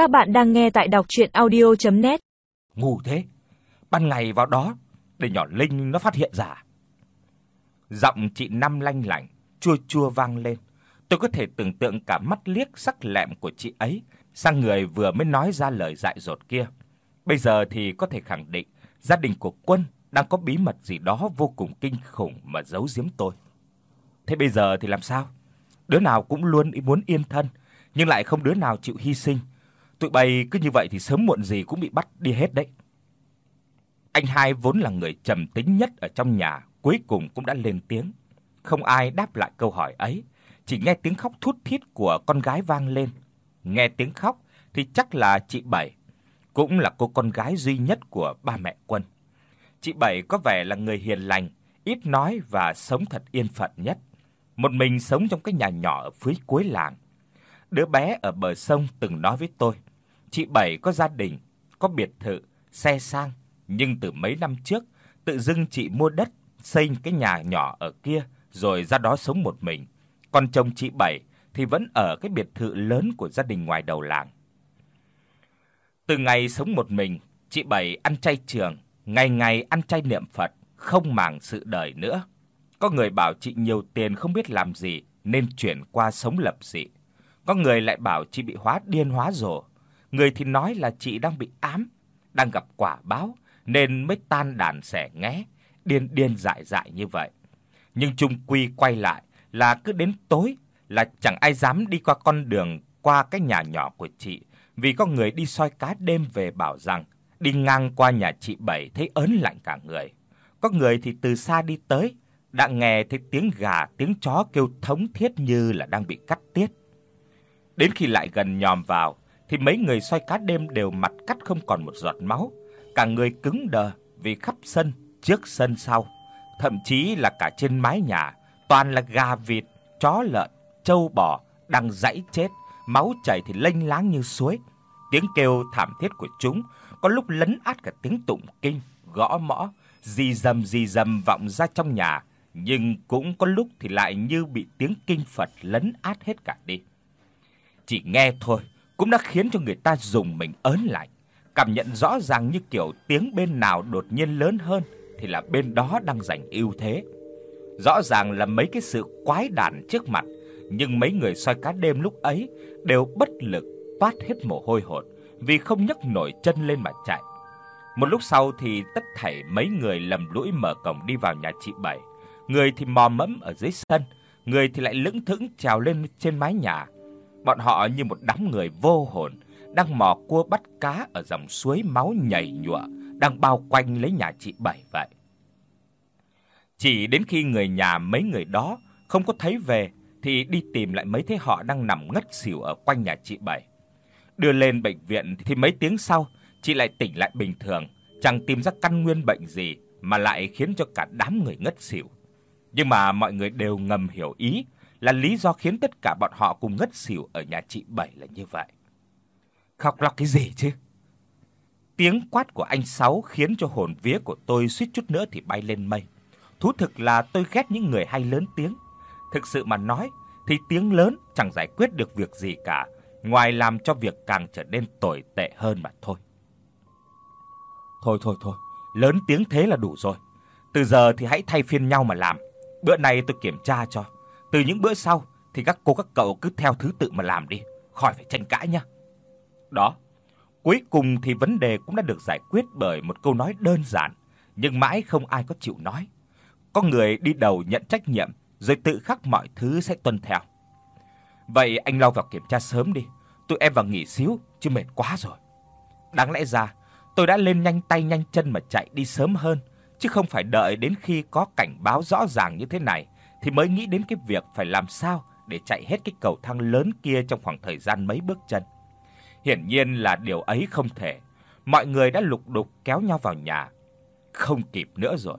Các bạn đang nghe tại đọc docchuyenaudio.net. Ngu thế. Ban ngày vào đó để nhỏ Linh nó phát hiện ra. Giọng chị Năm lanh lảnh, chua chua vang lên. Tôi có thể tưởng tượng cả mắt liếc sắc lẹm của chị ấy sang người vừa mới nói ra lời dại dột kia. Bây giờ thì có thể khẳng định gia đình của Quân đang có bí mật gì đó vô cùng kinh khủng mà giấu giếm tôi. Thế bây giờ thì làm sao? Đứa nào cũng luôn ý muốn yên thân, nhưng lại không đứa nào chịu hy sinh. Tụi bay cứ như vậy thì sớm muộn gì cũng bị bắt đi hết đấy. Anh hai vốn là người trầm tính nhất ở trong nhà, cuối cùng cũng đã lên tiếng. Không ai đáp lại câu hỏi ấy, chỉ nghe tiếng khóc thút thít của con gái vang lên. Nghe tiếng khóc thì chắc là chị Bảy, cũng là cô con gái duy nhất của ba mẹ Quân. Chị Bảy có vẻ là người hiền lành, ít nói và sống thật yên phận nhất. Một mình sống trong cái nhà nhỏ ở phía cuối làng. Đứa bé ở bờ sông từng nói với tôi, chị Bảy có gia đình, có biệt thự, xe sang, nhưng từ mấy năm trước, tự dưng chị mua đất, xây cái nhà nhỏ ở kia rồi ra đó sống một mình. Còn chồng chị Bảy thì vẫn ở cái biệt thự lớn của gia đình ngoài đầu làng. Từ ngày sống một mình, chị Bảy ăn chay trường, ngày ngày ăn chay niệm Phật, không màng sự đời nữa. Có người bảo chị nhiều tiền không biết làm gì nên chuyển qua sống lập dị. Có người lại bảo chị bị hóa điên hóa rồ. Người thì nói là chị đang bị ám, đang gặp quả báo nên mới tan đàn xẻ nghé, điên điên dại dại như vậy. Nhưng chung quy quay lại là cứ đến tối là chẳng ai dám đi qua con đường qua cái nhà nhỏ của chị, vì có người đi soi cá đêm về bảo rằng đi ngang qua nhà chị Bảy thấy ớn lạnh cả người. Có người thì từ xa đi tới, đã nghe thấy tiếng gà, tiếng chó kêu thống thiết như là đang bị cắt tiết. Đến khi lại gần nhòm vào thì mấy người soi cá đêm đều mặt cắt không còn một giọt máu, cả người cứng đờ vì khắp sân, trước sân sau, thậm chí là cả trên mái nhà toàn là gà vịt, chó lợn, trâu bò đang dãy chết, máu chảy thì lênh láng như suối. Tiếng kêu thảm thiết của chúng có lúc lấn át cả tiếng tụng kinh, gõ mõ, rì rầm rì rầm vọng ra trong nhà, nhưng cũng có lúc thì lại như bị tiếng kinh Phật lấn át hết cả đi. Chỉ nghe thôi cũng đã khiến cho người ta dùng mình ớn lạnh, cảm nhận rõ ràng như kiểu tiếng bên nào đột nhiên lớn hơn thì là bên đó đang giành ưu thế. Rõ ràng là mấy cái sự quái đản trước mặt, nhưng mấy người soi cá đêm lúc ấy đều bất lực toát hết mồ hôi hột vì không nhấc nổi chân lên mà chạy. Một lúc sau thì tất thảy mấy người lầm lũi mở cổng đi vào nhà chị Bảy, người thì mò mẫm ở dưới sân, người thì lại lững thững trèo lên trên mái nhà. Bọn họ như một đám người vô hồn đang mò cua bắt cá ở dòng suối máu nhảy nhụa đang bao quanh lấy nhà chị Bảy vậy. Chỉ đến khi người nhà mấy người đó không có thấy về thì đi tìm lại mấy thấy họ đang nằm ngất xỉu ở quanh nhà chị Bảy. Đưa lên bệnh viện thì mấy tiếng sau, chị lại tỉnh lại bình thường, chẳng tìm ra căn nguyên bệnh gì mà lại khiến cho cả đám người ngất xỉu. Nhưng mà mọi người đều ngầm hiểu ý là lý do khiến tất cả bọn họ cùng ngất xỉu ở nhà chị Bảy là như vậy. Khóc lóc cái gì chứ? Tiếng quát của anh Sáu khiến cho hồn vía của tôi suýt chút nữa thì bay lên mây. Thú thực là tôi ghét những người hay lớn tiếng. Thực sự mà nói thì tiếng lớn chẳng giải quyết được việc gì cả, ngoài làm cho việc càng trở nên tồi tệ hơn mà thôi. Thôi thôi thôi, lớn tiếng thế là đủ rồi. Từ giờ thì hãy thay phiên nhau mà làm. Bữa nay tôi kiểm tra cho, từ những bữa sau thì các cô các cậu cứ theo thứ tự mà làm đi, khỏi phải tranh cãi nhé. Đó. Cuối cùng thì vấn đề cũng đã được giải quyết bởi một câu nói đơn giản, nhưng mãi không ai có chịu nói. Có người đi đầu nhận trách nhiệm, rồi tự khắc mọi thứ sẽ tuân theo. Vậy anh lau vào kiểm tra sớm đi, tụi em vào nghỉ xíu chứ mệt quá rồi. Đáng lẽ ra tôi đã lên nhanh tay nhanh chân mà chạy đi sớm hơn, chứ không phải đợi đến khi có cảnh báo rõ ràng như thế này thì mới nghĩ đến cái việc phải làm sao để chạy hết cái cầu thang lớn kia trong khoảng thời gian mấy bước chân. Hiển nhiên là điều ấy không thể. Mọi người đã lục đục kéo nhau vào nhà. Không kịp nữa rồi.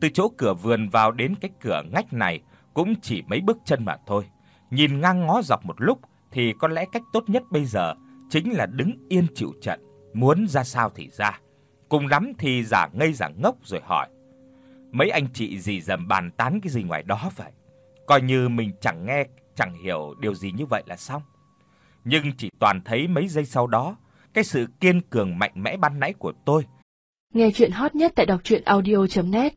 Từ chỗ cửa vườn vào đến cái cửa ngách này cũng chỉ mấy bước chân mà thôi. Nhìn ngang ngó dọc một lúc thì có lẽ cách tốt nhất bây giờ chính là đứng yên chịu trận, muốn ra sao thì ra. Cùng lắm thì giả ngây giả ngốc rồi hỏi: mấy anh chị gì dầm bàn tán cái gì ngoài đó vậy. Coi như mình chẳng nghe, chẳng hiểu điều gì như vậy là xong. Nhưng chỉ toàn thấy mấy giây sau đó, cái sự kiên cường mạnh mẽ ban nãy của tôi. Nghe truyện hot nhất tại doctruyenaudio.net